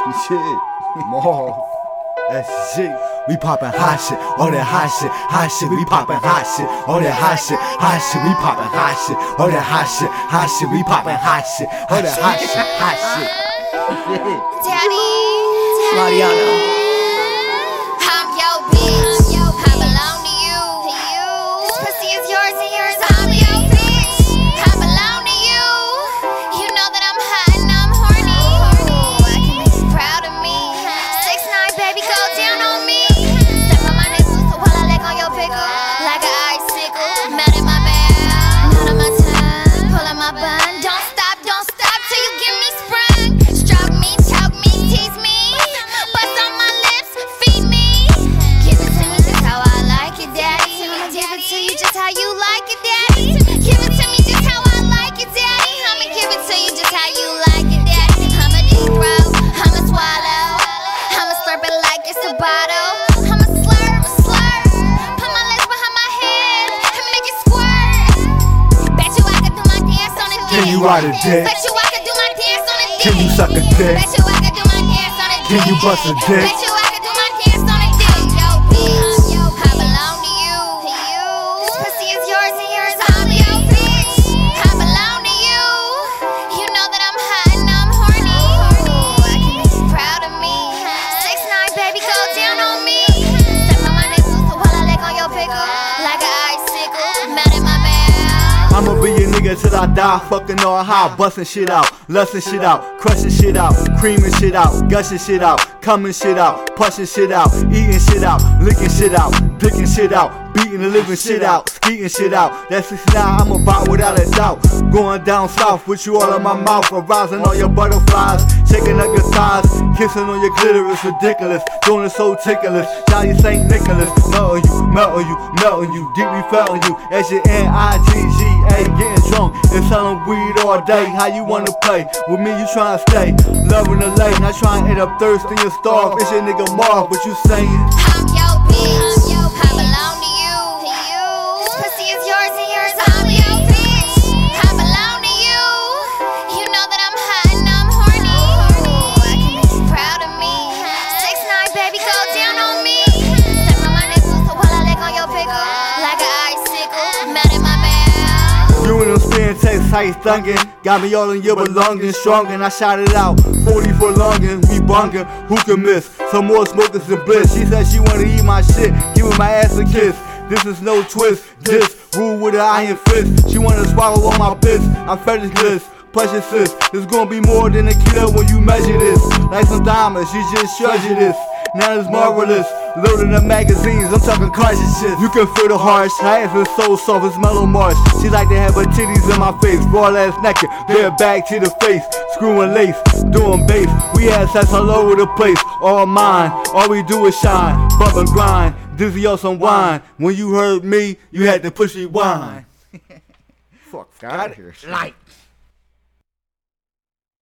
Shit. More. That's shit. We poppin' hot shit, all that hot shit, hot shit. We poppin' hot shit, all that hot shit, hot shit. We poppin' hot shit, all that hot shit, hot shit. We poppin' hot shit, all that hot shit, hot shit. Daddy, Mariano. Give it to you just how you like it, daddy. Give it to me just how I like it, daddy. I'ma give it to you just how you like it, daddy. I'ma throat, I'ma swallow. I'ma slurp it like it's a bottle. I'ma slur, I'ma slur. Put my lips behind my head and make it squirt. Bet you I could do my dance on a dick. Can you ride a dick? Bet you I could do my dance on a dick. Can you suck a dick? Bet you I could do my dance on a dick. Can you bust a dick? Bet you I I'ma be a nigga till I die, fucking all high, bustin' shit out, lustin' shit out, crushin' shit out, creamin' shit out, gushin' shit out, comin' shit out, pushin' shit out, eatin' shit out, licking shit out, picking shit out, beating the living shit out, skeeting shit out. That's 69, I'm about without a doubt. Going down south with you all in my mouth, arousing all your butterflies, shaking up your thighs, kissing on your clitoris, ridiculous, doing it so ticklish. Johnny St. Nicholas, melting you, melting you, melting you, deeply felting you. That's N-I-G-G-A, getting drunk and selling weed all day. How you wanna play? With me, you tryna stay, loving the lane, not trying to end up thirsty and starve. It's your nigga Marv, what you saying? I'm your bitch. To you. This pussy is yours and yours. I'm your bitch. I You them how you thuggin'? Got me all in your belongings, strong and I shout it out. 40 for longin', we bunkin', who can miss? Some more smokers and bliss. She said she wanna eat my shit, giving my ass a kiss. This is no twist, this rule with an iron fist. She wanna swallow all my bits, I'm fetishless. Plus your sis, it's gonna be more than a kilo when you measure this. Like some diamonds, she just treasure this. Now it's marvelous. Loading up magazines, I'm talking conscious shit. You can feel the harsh, her ass is so soft, it's mellow marsh. She like to have her titties in my face, raw ass naked, bare back to the face, screwing lace, doing bass. We had sex all over the place, all mine. All we do is shine, bump and grind, dizzy on some wine. When you heard me, you had to push rewind. Fuck out of here. Light.